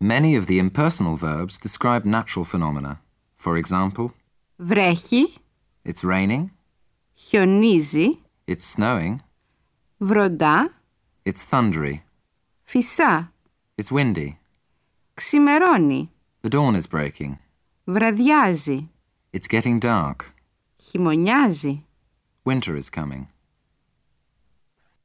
Many of the impersonal verbs describe natural phenomena. For example, Βρέχει, it's raining, χιονίζει, it's snowing, βροντά, it's thundery, φυσά, it's windy, ξημερώνει, the dawn is breaking, βραδιάζει, it's getting dark, χειμωνιάζει. winter is coming.